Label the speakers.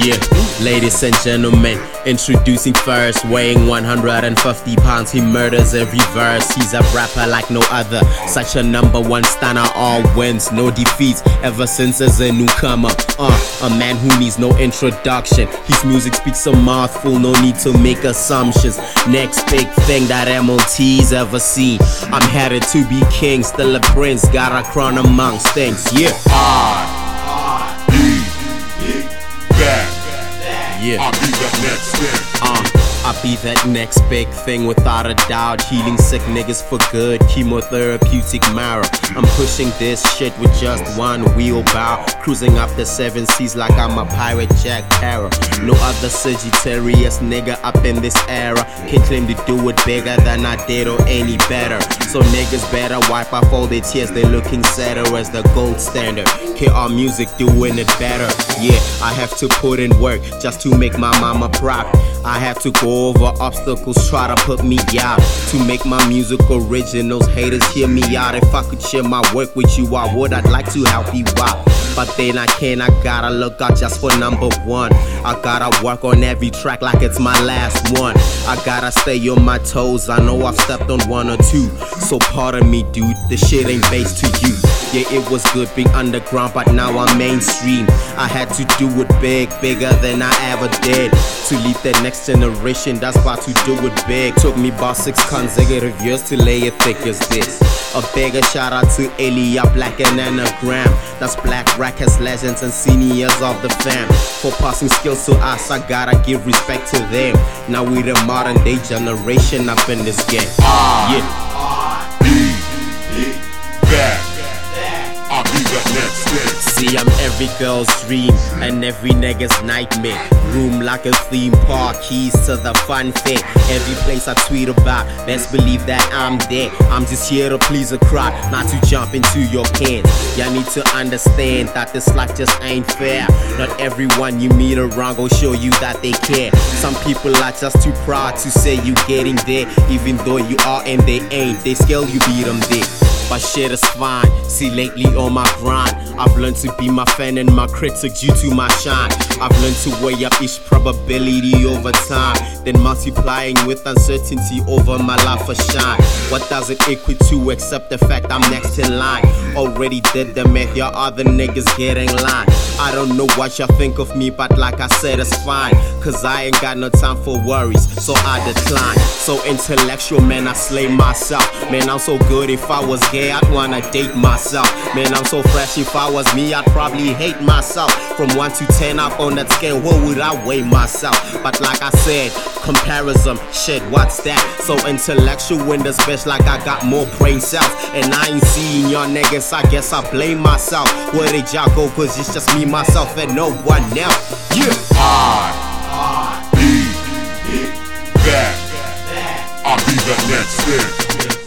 Speaker 1: Yeah, ladies and gentlemen, introducing first, weighing 150 pounds, he murders every verse. He's a rapper like no other, such a number one stunner, all wins, no defeats, ever since as a newcomer. Uh, a man who needs no introduction. His music speaks a mouthful, no need to make assumptions. Next big thing that MOT's ever seen. I'm headed to be king, still a prince, got a crown amongst things. Yeah.
Speaker 2: I
Speaker 1: Yeah.
Speaker 2: I'll be the next thing.
Speaker 1: Uh, I be that next big thing without a doubt. Healing sick niggas for good, chemotherapeutic marrow. I'm pushing this shit with just one wheelbarrow. Cruising up the seven seas like I'm a pirate Jack Sparrow. No other Sagittarius nigga up in this era can claim to do it bigger than I did or any better. So niggas better wipe off all their tears, They're looking sadder as the gold standard. KR music doing it better. Yeah, I have to put in work just to make my mama proud. I have to go over obstacles, try to put me out. To make my music originals, haters hear me out. If I could share my work with you, I would. I'd like to help you out. But then I can't, I gotta look out just for number one. I gotta work on every track like it's my last one. I gotta stay on my toes, I know I've stepped on one or two. So pardon me, dude, the shit ain't based to you. Yeah, it was good being underground, but now I'm mainstream. I had to do it big, bigger than I ever did. To lead the next generation that's about to do it big. Took me about six consecutive years to lay it thick as this. A bigger shout out to Elia Black and Anagram. That's Black Rackets legends and seniors of the fam. For passing skills to us, I gotta give respect to them. Now we the modern day generation up in this game. Yeah.
Speaker 2: I'll be that next.
Speaker 1: See, I'm every girl's dream and every nigga's nightmare. Room like a theme park, keys to the fun fair. Every place I tweet about, best believe that I'm there. I'm just here to please a crowd, not to jump into your pants. Y'all need to understand that this life just ain't fair. Not everyone you meet around gon' show you that they care. Some people are just too proud to say you getting there, even though you are and they ain't. They scale you beat them there. But shit is fine. See, lately on my grind, I've learned to be my fan and my critic due to my shine. I've learned to weigh up each probability over time, then multiplying with uncertainty over my life for shine. What does it equate to except the fact I'm next in line? Already did the math, y'all other niggas getting in line. I don't know what y'all think of me, but like I said, it's fine. Cause I ain't got no time for worries, so I decline. So intellectual, man, I slay myself. Man, I'm so good if I was I'd wanna date myself. Man, I'm so fresh if I was me, I'd probably hate myself. From 1 to 10 up on that scale, what would I weigh myself? But like I said, comparison, shit, what's that? So intellectual in this bitch, like I got more brain cells. And I ain't seeing y'all niggas, I guess I blame myself. Where did y'all go? Cause it's just me, myself, and no one else. Yeah.
Speaker 2: I be back. I'll be that next.